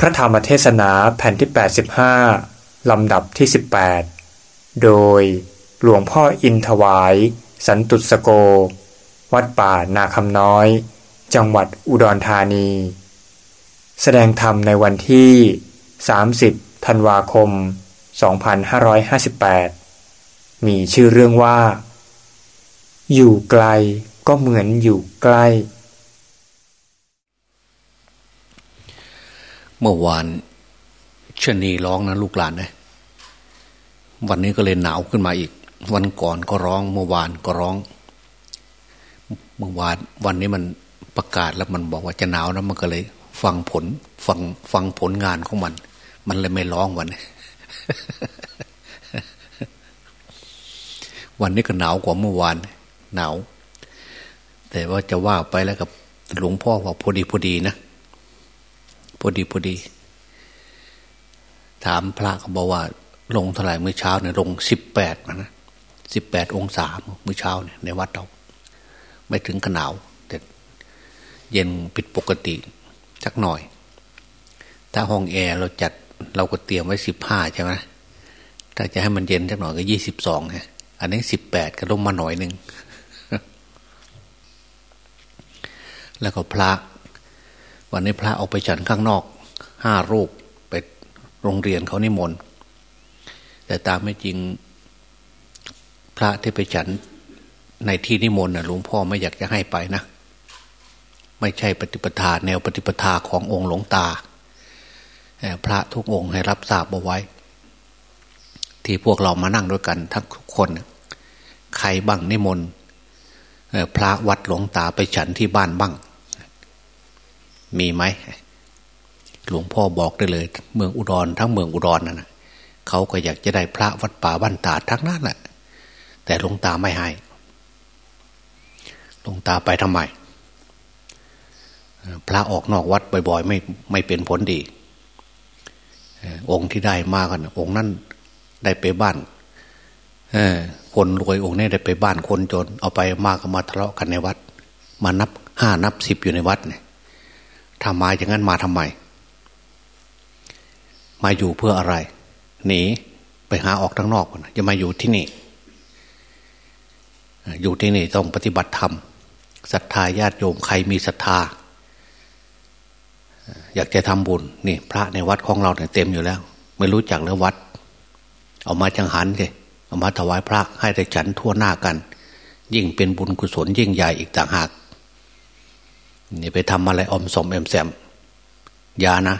พระธรรมเทศนาแผ่นที่ 85 ลำดับที่ 18 โดยหลวงพ่ออินถวาย สันตุสโก วัดป่านาคำน้อย จังหวัดอุดรธานี แสดงธรรมในวันที่ 30 ธันวาคม 2558 มีชื่อเรื่องว่า อยู่ไกลก็เหมือนอยู่ใกล้ เมื่อวานชนีร้องนะลูกหลานนะวันนี้ก็เลยหนาวขึ้นมาอีก วันก่อนก็ร้อง เมื่อวานก็ร้อง เมื่อวานวันนี้มันประกาศแล้วมันบอกว่าจะหนาวนะมันก็เลย ฟังผลฟังฟังผลงานของมัน มันเลยไม่ร้องวันนี้วันนี้ก็หนาวกว่าเมื่อวาน หนาว แต่ว่าจะว่าไปแล้วกับหลวงพ่อว่าพอดีพอดีนะ พอดีพอดี ถามพระเขาบอกว่า ลงเท่าไหร่เมื่อเช้าเนี่ยลงสิบแปดนะสิบแปดองศาเมื่อเช้าเนี่ยในวัดเรา ไม่ถึงขนาวแต่เย็นผิดปกติสักหน่อย ถ้าห้องแอร์เราจัดเราก็เตรียมไว้สิบห้าใช่ไหมถ้าจะให้มันเย็นสักหน่อยก็ยี่สิบสองฮะอันนี้สิบแปดก็ลงมาหน่อยหนึ่งแล้วก็พระ วันนี้พระออกไปฉันข้างนอกห้ารูปไปโรงเรียนเขานิมนต์แต่ตามไม่จริงพระที่ไปฉันในที่นิมนต์นะหลวงพ่อไม่อยากจะให้ไปนะไม่ใช่ปฏิปทาแนวปฏิปทาขององค์หลวงตา พระทุกองค์ให้รับทราบเอาไว้ ที่พวกเรามานั่งด้วยกันทั้งทุกคน ใครบ้างนิมนต์พระวัดหลวงตาไปฉันที่บ้านบ้าง มีไหมหลวงพ่อบอกได้เลย เมืองอุดรทั้งเมืองอุดรนั่นนะเขาก็อยากจะได้พระวัดป่าบ้านตาทั้งนั้นแหละแต่หลวงตาไม่ให้หลวงตาไปทำไม พระออกนอกวัดบ่อย ๆ ไม่ไม่เป็นผลดี องค์ที่ได้มากัน องค์นั้นได้ไปบ้านคนรวยองค์นี้ได้ไปบ้านคนจน เอาไปมากก็มาทะเลาะกันในวัด มานับห้านับสิบอยู่ในวัดเนี่ย ทำมาอย่างนั้นมาทำไม มาอยู่เพื่ออะไร หนีไปหาออกทั้งนอกนจะมาอยู่ที่นี่ อยู่ที่นี่ต้องปฏิบัติธรรมศรัทธาญาติโยมใครมีศรัทธา อยากจะทำบุญนี่ พระในวัดของเราเนี่ยเต็มอยู่แล้ว ไม่รู้จักเรื่องวัด เอามาจังหันเลยเอามาถวายพระให้ได้ฉันทั่วหน้ากัน ยิ่งเป็นบุญกุศลยิ่งใหญ่อีกต่างหาก นี่ไปทำอะไรอมสมเอ็มแซมยานะ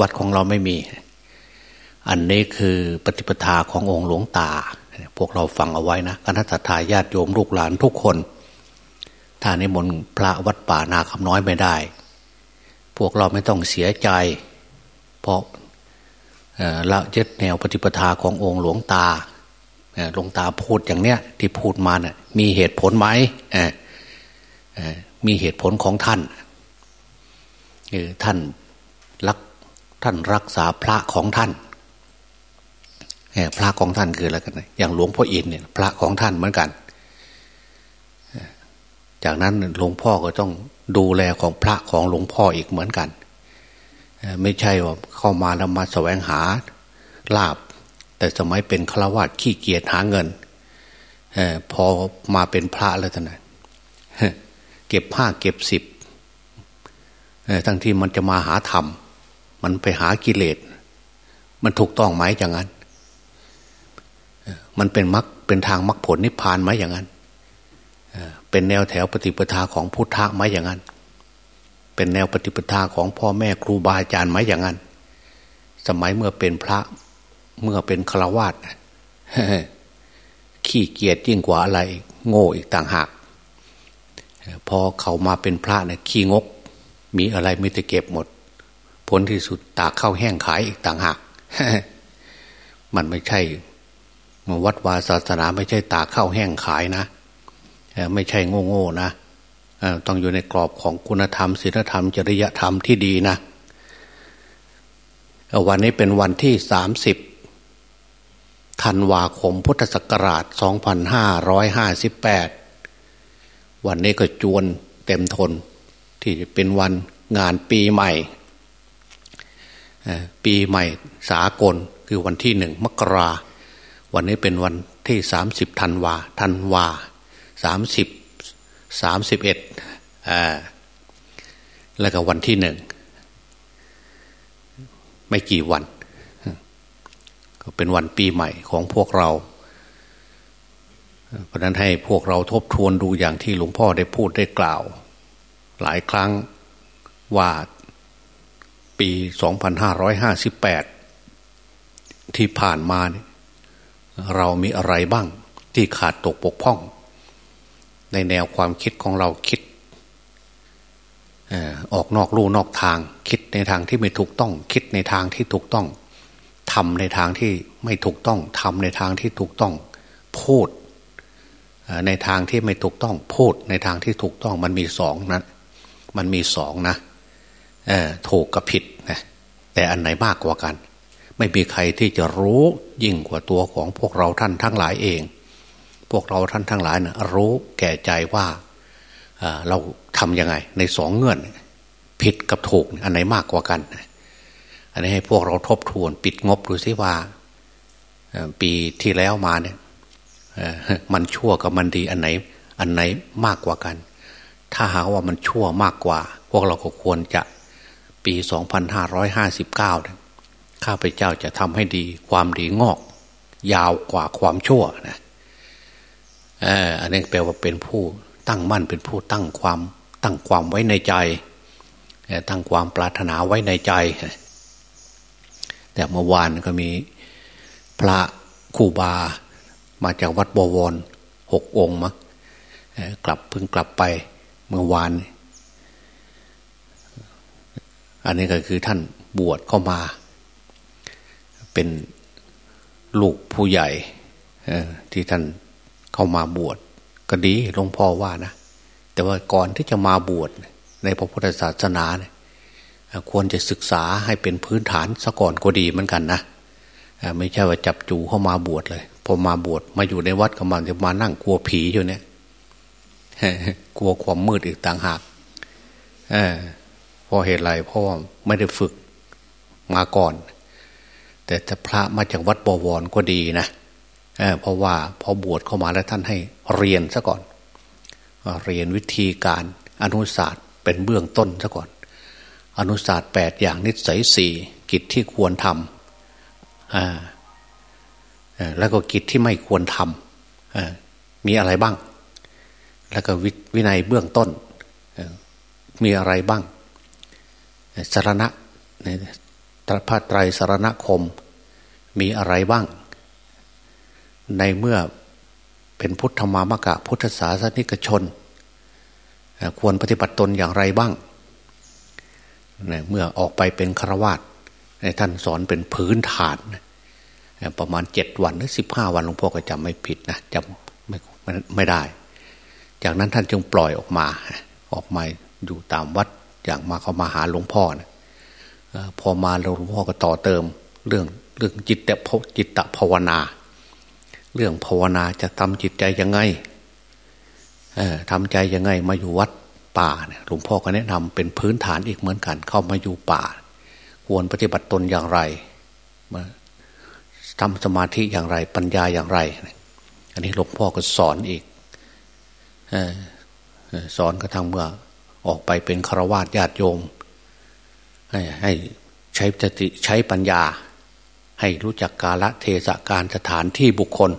วัดของเราไม่มี อันนี้คือปฏิปทาขององค์หลวงตา พวกเราฟังเอาไว้นะคณะทาญาติโยมลูกหลานทุกคน ถ้านิมนต์พระวัดป่านาคำน้อยไม่ได้ พวกเราไม่ต้องเสียใจ เพราะละยึดแนวปฏิปทาขององค์หลวงตาหลวงตาพูดอย่างเนี้ยที่พูดมาเนะ่ยมีเหตุผลไหม มีเหตุผลของท่านคือท่านรักท่านรักษาพระของท่านพระของท่านคืออะไรกันอย่างหลวงพ่ออินเนี่ย พระของท่านเหมือนกัน จากนั้นหลวงพ่อก็ต้องดูแลของพระของหลวงพ่ออีกเหมือนกัน ไม่ใช่ว่าเข้ามาแล้วมาแสวงหาลาบ แต่สมัยเป็นฆราวาสขี้เกียจหาเงินพอมาเป็นพระแล้วท่านเก็บผ้าเก็บสิบทั้งที่มันจะมาหาธรรม มันไปหากิเลส มันถูกต้องไหมอย่างนั้น มันเป็นมรรคเป็นทางมรรคผลนิพพานไหมอย่างนั้น เป็นแนวแถวปฏิปทาของพุทธะไหมอย่างนั้น เป็นแนวปฏิปทาของพ่อแม่ครูบาอาจารย์ไหมอย่างนั้น สมัยเมื่อเป็นพระเมื่อเป็นฆราวาสขี้เกียจยิ่งกว่าอะไร โง่อีกต่างหาก พอเขามาเป็นพระเนี่ยขี้งก มีอะไรไม่จะเก็บหมด ผลที่สุดตากข้าวแห้งขายอีกต่างหากมันไม่ใช่วัดวาศาสนาไม่ใช่ตากข้าวแห้งขายนะไม่ใช่โง่ๆนะต้องอยู่ในกรอบของคุณธรรมศีลธรรม จริยธรรมที่ดีนะวันนี้เป็นวันที่สามสิบธันวาคมพุทธศักราชสองพันห้าร้อยห้าสิบแปด วันนี้ก็จวนเต็มทน ที่เป็นวันงานปีใหม่ ปีใหม่สากลคือวันที่หนึ่งมกรา วันนี้เป็นวันที่สามสิบธันวาธันวาสามสิบสามสิบเอ็ดแล้วก็วันที่หนึ่งไม่กี่วัน ก็เป็นวันปีใหม่ของพวกเรา เพราะนั้นให้พวกเราทบทวนดูอย่างที่หลวงพ่อได้พูดได้กล่าว หลายครั้งว่าปี 2558 ที่ผ่านมาเนี่ยเรามีอะไรบ้างที่ขาดตกปกพ่อง ในแนวความคิดของเราคิดออกนอกลู่นอกทาง คิดในทางที่ไม่ถูกต้อง คิดในทางที่ถูกต้องทำในทางที่ไม่ถูกต้องทำในทางที่ถูกต้อง พูด ในทางที่ไม่ถูกต้องพูดในทางที่ถูกต้องมันมีสองนะมันมีสองนะถูกกับผิดนะแต่อันไหนมากกว่ากัน ไม่มีใครที่จะรู้ยิ่งกว่าตัวของพวกเราท่านทั้งหลายเอง พวกเราท่านทั้งหลายนะรู้แก่ใจว่าเราทำยังไง ในสองเงื่อน ผิดกับถูกอันไหนมากกว่ากัน อันนี้ให้พวกเราทบทวน ปิดงบดูซิว่า ปีที่แล้วมาเนี่ย มันชั่วกับมันดีอันไหน อันไหนมากกว่ากัน ถ้าหากว่ามันชั่วมากกว่า พวกเราก็ควรจะปี 2559 ข้าพเจ้าจะทำให้ดีความดีงอก ยาวกว่าความชั่วนะอันนี้แปลว่าเป็นผู้ตั้งมั่นเป็นผู้ตั้งความตั้งความไว้ในใจ ตั้งความปรารถนาไว้ในใจ แต่เมื่อวานก็มีพระคูบา มาจากวัดบวรหกองค์มั้งกลับเพิ่งกลับไปเมื่อวาน อันนี้ก็คือท่านบวชเข้ามา เป็นลูกผู้ใหญ่ที่ท่านเข้ามาบวชก็ดีหลวงพ่อว่านะ แต่ว่าก่อนที่จะมาบวชในพระพุทธศาสนาเนี่ยควรจะศึกษาให้เป็นพื้นฐานซะก่อนก็ดีเหมือนกันนะไม่ใช่ว่าจับจูเข้ามาบวชเลย พอมาบวชมาอยู่ในวัดก็มาจะมานั่งกลัวผีอยู่เนี่ยกลัวความมืดอีกต่างหากอพอเหตุไรเพราะว่าไม่ได้ฝึกมาก่อน แต่ถ้าพระมาจากวัดบวรก็ดีนะเเพราะว่าพอบวชเข้ามาแล้วท่านให้เรียนซะก่อน เรียนวิธีการอนุศาสตร์เป็นเบื้องต้นซะก่อน อนุศาสตร์แปดอย่างนิสัยสี่กิจที่ควรทำ แล้วก็กิจที่ไม่ควรทำมีอะไรบ้าง แล้วก็วินัยเบื้องต้นมีอะไรบ้างสารณะพระไตรสารณคมมีอะไรบ้าง ในเมื่อเป็นพุทธมามกะ พุทธศาสนิกชน ควรปฏิบัติตนอย่างไรบ้าง เมื่อออกไปเป็นฆราวาสท่านสอนเป็นพื้นฐาน ประมาณเจ็ดวันหรือสิบห้าวันหลวงพ่อก็จำไม่ผิดนะจำไม่ไม่ได้ จากนั้นท่านจึงปล่อยออกมา ออกมาอยู่ตามวัดอย่างมาเขามาหาหลวงพ่อนะพอมาหลวงพ่อก็ต่อเติม เรื่องเรื่องจิตแต่จิตตภาวนา เรื่องภาวนาจะทำจิตใจยังไงทำใจยังไงมาอยู่วัดป่าหลวงพ่อก็แนะนำเป็นพื้นฐานอีกเหมือนกัน เข้ามาอยู่ป่า ควรปฏิบัติตนอย่างไรมา ทำสมาธิอย่างไร ปัญญาอย่างไร อันนี้หลวงพ่อก็สอนอีกสอนกระทั่งเมื่อออกไปเป็นฆราวาสญาติโยม ให้ให้ใช้สติใช้ปัญญา ให้รู้จักกาละเทศการสถานที่บุคคล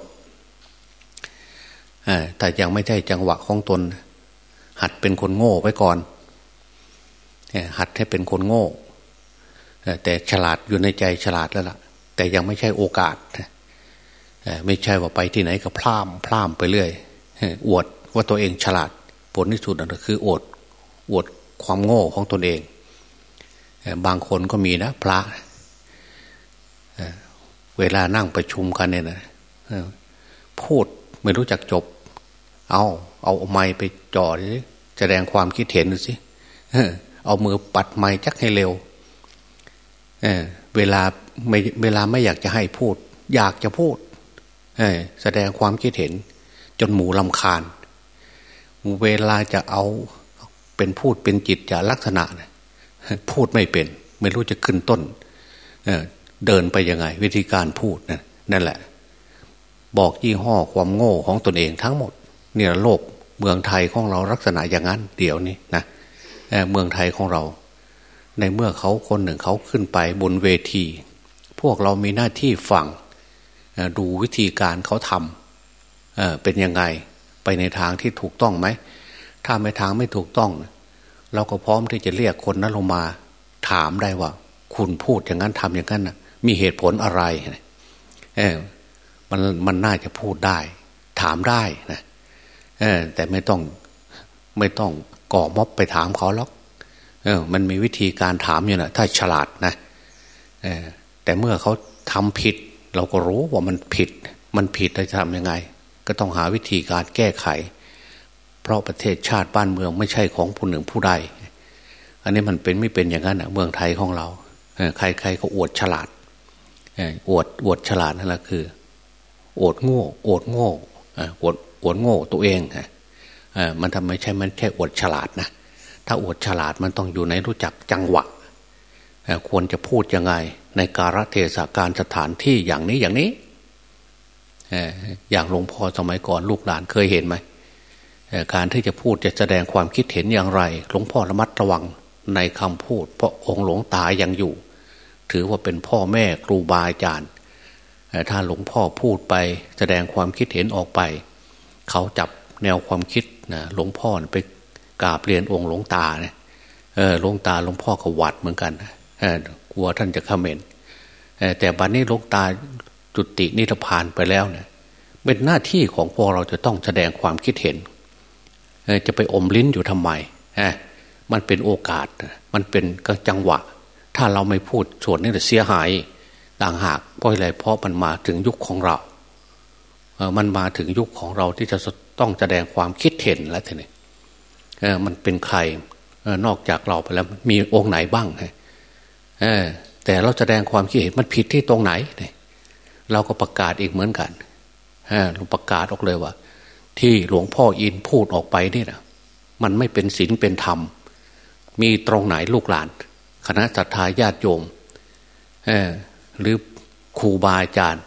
แต่ยังไม่ใช่จังหวะของตน หัดเป็นคนโง่ไว้ก่อนหัดให้เป็นคนโง่แต่ฉลาดอยู่ในใจฉลาดแล้วล่ะ แต่ยังไม่ใช่โอกาสไม่ใช่ว่าไปที่ไหนก็พลามพลามไปเรื่อยอวดว่าตัวเองฉลาด ผลที่สุดนั่นคืออวดอวดความโง่ของตนเอง บางคนก็มีนะ พระเวลานั่งประชุมกันเนี่ยนะพูดไม่รู้จักจบ เอาเอาไม้ไปจ่อสิแสดงความคิดเห็นสิเอามือปัดไม้จักให้เร็ว เวลาไม่เวลาไม่อยากจะให้พูด อยากจะพูดแสดงความคิดเห็น จนหมูลำคาญ เวลาจะเอาเป็นพูดเป็นจิตจะลักษณะพูดไม่เป็น ไม่รู้จะขึ้นต้นเดินไปยังไง วิธีการพูดนั่นแหละ บอกยี่ห้อความโง่ของตนเองทั้งหมด เนี่ยโลกเมืองไทยของเราลักษณะอย่างนั้น เดี๋ยวนี้นะเมืองไทยของเรา ในเมื่อเขาคนหนึ่งเขาขึ้นไปบนเวที พวกเรามีหน้าที่ฟังดูวิธีการเขาทำเป็นยังไงไปในทางที่ถูกต้องไหม ถ้าไม่ทางไม่ถูกต้อง เราก็พร้อมที่จะเรียกคนนั้นลงมา ถามได้ว่า คุณพูดอย่างนั้นทำอย่างนั้นนะมีเหตุผลอะไรเออมันมันน่าจะพูดได้ ถามได้นะเออแต่ไม่ต้องไม่ต้องก่อม็อบไปถามเขาหรอก เออ มันมีวิธีการถามอยู่นะถ้าฉลาดนะเออแต่เมื่อเขาทำผิด เราก็รู้ว่ามันผิด มันผิดจะทำยังไง ก็ต้องหาวิธีการแก้ไข เพราะประเทศชาติบ้านเมืองไม่ใช่ของผู้หนึ่งผู้ใด อันนี้มันเป็นไม่เป็นอย่างนั้นอะเมืองไทยของเราใครๆก็อวดฉลาดอวดอวดฉลาดนั่นแหละคืออวดโง่อวดโง่อวดอวดโง่ตัวเองมันทำไม่ใช่มันแค่อวดฉลาดนะ ถ้าอวดฉลาดมันต้องอยู่ในรู้จักจังหวะ ควรจะพูดยังไง ในการเทศกาลสถานที่อย่างนี้อย่างนี้ อย่างหลวงพ่อสมัยก่อนลูกหลานเคยเห็นไหมการที่จะพูดจะแสดงความคิดเห็นอย่างไร หลวงพ่อระมัดระวังในคำพูด เพราะองค์หลวงตายังอยู่ ถือว่าเป็นพ่อแม่ครูบาอาจารย์ถ้าหลวงพ่อพูดไปแสดงความคิดเห็นออกไป เขาจับแนวความคิดนะหลวงพ่อไป กราบเรียนองค์หลวงตาเนี่ยหลวงตาหลวงพ่อก็หวัดเหมือนกันกลัวท่านจะขมนแต่บัดนนี้หลวงตาจุตินิพพานไปแล้วเนี่ยเป็นหน้าที่ของพวกเราจะต้องแสดงความคิดเห็น จะไปอมลิ้นอยู่ทำไมมันเป็นโอกาส มันเป็นก็จังหวะ ถ้าเราไม่พูดส่วนนี้จะเสียหาย ต่างหากเพราะอะไรเพราะมันมาถึงยุคของเรา มันมาถึงยุคของเราที่จะต้องแสดงความคิดเห็นแล้วทีนี้ มันเป็นใครเอนอกจากเราไปแล้วมีองค์ไหนบ้างเออแต่เราแสดงความคิดเห็นมันผิดที่ตรงไหนเนี่ยเราก็ประกาศอีกเหมือนกันเออเราประกาศออกเลยว่า ที่หลวงพ่ออินพูดออกไปนี่นะมันไม่เป็นศีลเป็นธรรม มีตรงไหนลูกหลาน คณะสัตยาญาติโยมเออหรือครูบาอาจารย์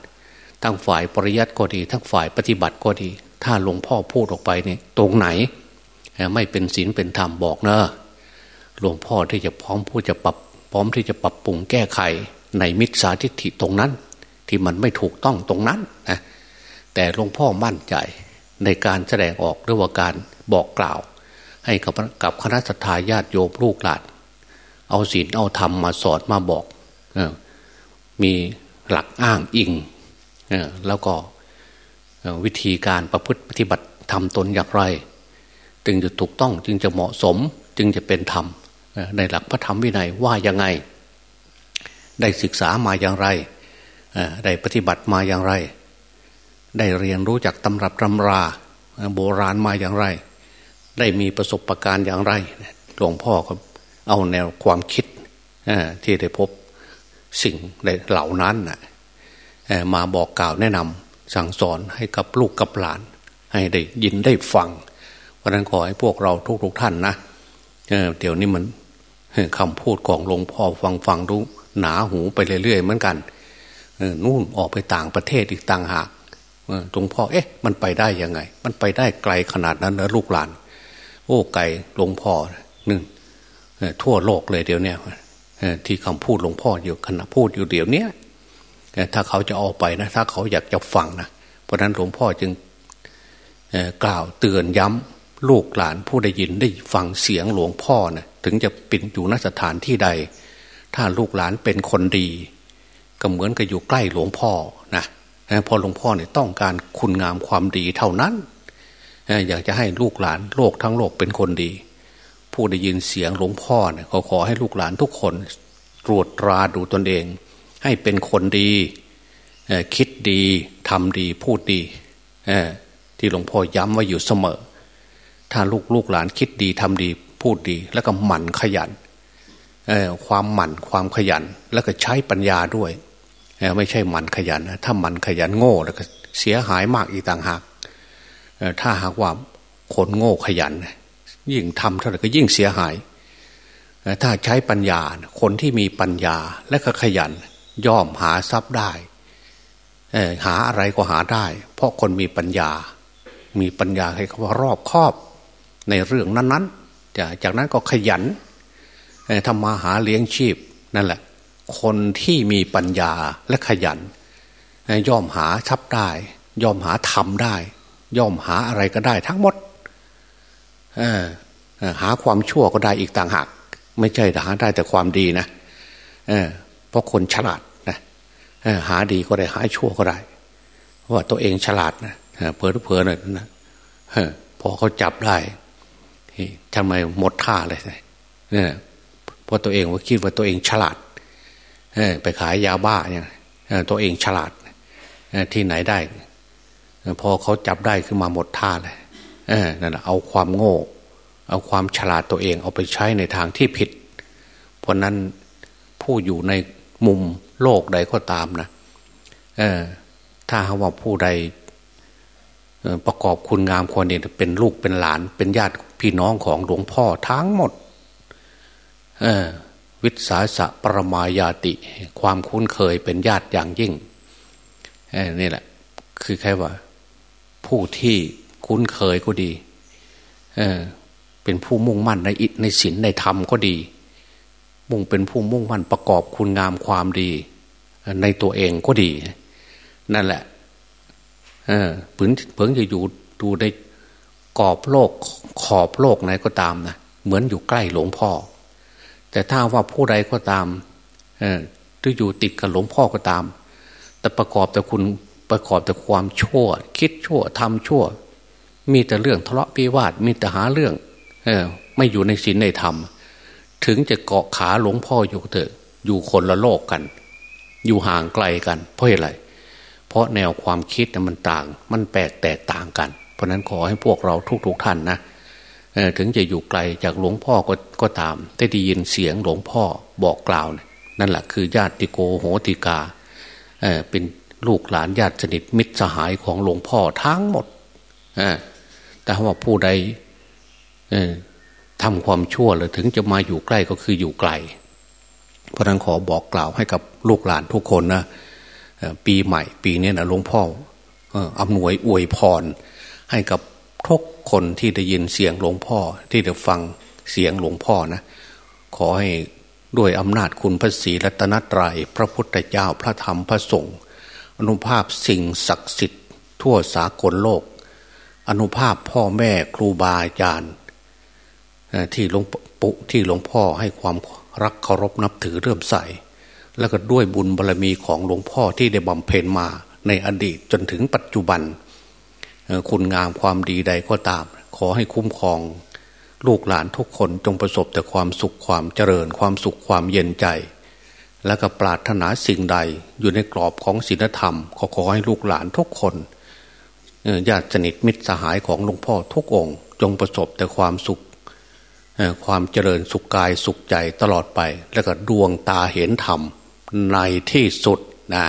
ทั้งฝ่ายปริยัติก็ดี ทั้งฝ่ายปฏิบัติก็ดี ถ้าหลวงพ่อพูดออกไปเนี่ยตรงไหน ไม่เป็นศีลเป็นธรรมบอกเนอะหลวงพ่อที่จะพร้อมพูดจะปรับ พร้อมที่จะปรับปรุงแก้ไขในมิจฉาทิฏฐิตรงนั้น ที่มันไม่ถูกต้องตรงนั้นนะแต่หลวงพ่อมั่นใจในการแสดงออกหรือว่าการบอกกล่าว ให้กับกับคณะสัตยาญาติโยมลูกหลานเอาศีลเอาธรรมมาสอนมาบอกมีหลักอ้างอิงแล้วก็วิธีการประพฤติปฏิบัติทำตนอย่างไร จึงจะถูกต้องจึงจะเหมาะสม จึงจะเป็นธรรมในหลักพระธรรมวินัยว่ายังไง ได้ศึกษามาอย่างไรได้ปฏิบัติมาอย่างไร ได้เรียนรู้จากตำรับตำรา โบราณมาอย่างไร ได้มีประสบการณ์อย่างไรหลวงพ่อก็เอาแนวความคิดที่ได้พบสิ่งเหล่านั้นมาบอกกล่าวแนะนำสั่งสอนให้กับลูกกับหลาน ให้ได้ยินได้ฟัง ราะนั้นขอให้พวกเราทุกๆท่านนะเดี๋ยวนี้มันคำพูดของหลวงพ่อฟังฟังรู้หนาหูไปเรื่อยๆเหมือนกันนู่นออกไปต่างประเทศอีกต่างหากหลวงพ่อเอ๊ะ มันไปได้ยังไง มันไปได้ไกลขนาดนั้นนะลูกหลาน โอ้ไกลหลวงพ่อหนึ่งทั่วโลกเลยเดี๋ยวนี้ที่คำพูดหลวงพ่ออยู่ขณะพูดอยู่เดี๋ยวนี้ถ้าเขาจะออกไปนะ ถ้าเขาอยากจะฟังนะเพราะนั้นหลวงพ่อจึงกล่าวเตือนย้ำ ลูกหลานผู้ได้ยินได้ฟังเสียงหลวงพ่อนะถึงจะเป็นอยู่นสถานที่ใด ถ้าลูกหลานเป็นคนดี ก็เหมือนกับอยู่ใกล้หลวงพ่อนะพอหลวงพ่อเนี่ยต้องการคุณงามความดีเท่านั้น อยากจะให้ลูกหลานโลกทั้งโลกเป็นคนดี ผู้ได้ยินเสียงหลวงพ่อเนี่ยขอขอให้ลูกหลานทุกคนตรวจตราดูตนเอง ให้เป็นคนดีคิดดีทำดีพูดดีที่หลวงพ่อย้ำไว้อยู่เสมอ ถ้าลูกลูกหลานคิดดีทำดีพูดดี แล้วก็หมั่นขยันความหมั่นความขยัน แล้วก็ใช้ปัญญาด้วยไม่ใช่หมั่นขยันนะถ้าหมั่นขยันโง่แล้วก็เสียหายมากอีกต่างหากถ้าหากว่าคนโง่ขยัน ยิ่งทำเท่าไหร่ก็ยิ่งเสียหาย ถ้าใช้ปัญญาคนที่มีปัญญาและก็ขยัน ย่อมหาทรัพย์ได้หาอะไรก็หาได้ เพราะคนมีปัญญา มีปัญญาให้เขาว่ารอบครอบ ในเรื่องนั้นๆ จากนั้นก็ขยันทำมาหาเลี้ยงชีพนั่นแหละ คนที่มีปัญญาและขยัน ย่อมหาทรัพย์ได้ ย่อมหาทำได้ ย่อมหาอะไรก็ได้ทั้งหมดหาความชั่วก็ได้อีกต่างหาก ไม่ใช่หาได้แต่ความดีนะเพราะคนฉลาดนะหาดีก็ได้หาชั่วก็ได้ว่าตัวเองฉลาดนะเพอเพอหน่อยนะพอเขาจับได้ ทำไมหมดท่าเลยเนี่ยเพราะตัวเองว่าคิดว่าตัวเองฉลาดไปขายยาบ้าเนี่ยตัวเองฉลาดที่ไหนได้ พอเขาจับได้ขึ้นมาหมดท่าเลยนั่นแหละเอาความโง่ เอาความฉลาดตัวเอง เอาไปใช้ในทางที่ผิด เพราะนั้นผู้อยู่ในมุมโลกใดก็ตามนะถ้าว่าผู้ใดประกอบคุณงามความดีเป็นลูกเป็นหลาน เป็นญาติ พี่น้องของหลวงพ่อทั้งหมดวิสาสะปรมายาติ ความคุ้นเคยเป็นญาติอย่างยิ่งนี่แหละ คือแค่ว่า ผู้ที่คุ้นเคยก็ดีเเป็นผู้มุ่งมั่นในอิในศีลในธรรมก็ดี มุ่งเป็นผู้มุ่งมั่นประกอบคุณงามความดี ในตัวเองก็ดี นั่นแหละเออผึงเพิ่งจะอยู่ดูใน กอบโลกขอบโลกไหนก็ตามนะเหมือนอยู่ใกล้หลวงพ่อ แต่ถ้าว่าผู้ใดก็ตามเออหรือยู่ติดกับหลวงพ่อก็ตาม แต่ประกอบแต่คุณประกอบแต่ความชั่ว คิดชั่วทำชั่ว มีแต่เรื่องทะเลาะพิวาทมีแต่หาเรื่อง เออ ไม่อยู่ในศีลในธรรม ถึงจะเกาะขาหลวงพ่ออยู่เถอะอยู่คนละโลกกัน อยู่ห่างไกลกัน เพราะอะไรเพราะแนวความคิดมันต่าง มันแปลกแตกต่างกัน เพราะนั้นขอให้พวกเราทุกๆทท่านนะถึงจะอยู่ไกลจากหลวงพ่อก็ก็ตาม ได้ได้ยินเสียงหลวงพ่อบอกกล่าวนั่นแหละคือญาติโกโหติกาเเป็นลูกหลานญาติสนิทมิตรสหายของหลวงพ่อทั้งหมดแต่ว่าผู้ใดทำความชั่วเลยถึงจะมาอยู่ใกล้ก็คืออยู่ไกล เพราะนั้นขอบอกกล่าวให้กับลูกหลานทุกคนนะปีใหม่ ปีนี้นะหลวงพ่ออำนวยอวยพร ให้กับทุกคนที่ได้ยินเสียงหลวงพ่อ ที่ได้ฟังเสียงหลวงพ่อนะขอให้ด้วยอำนาจคุณพระศรีรัตนตรยัยพระพุทธเจ้าพระธรรมพระสงฆ์อนุภาพสิ่งศักดิ์สิทธิ์ทั่วสากลโลก อนุภาพพ่อแม่ครูบาอาจารย์ที่หลวงปุที่หลวงพ่อให้ความรักเคารพนับถือเรื่มใสแล้วก็ด้วยบุญบารรมีของหลวงพ่อที่ได้บำเพ็ญมาในอดีตจนถึงปัจจุบัน คุณงามความดีใดก็ตาม ขอให้คุ้มครอง ลูกหลานทุกคนจงประสบแต่ความสุขความเจริญ ความสุขความเย็นใจ แล้วก็ปรารถนาสิ่งใดอยู่ในกรอบของศีลธรรม ขอขอให้ลูกหลานทุกคนญาติสนิทมิตรสหายของหลวงพ่อทุกองค์ จงประสบแต่ความสุขความเจริญสุขกายสุขใจตลอดไป แล้วก็ดวงตาเห็นธรรมในที่สุดนะ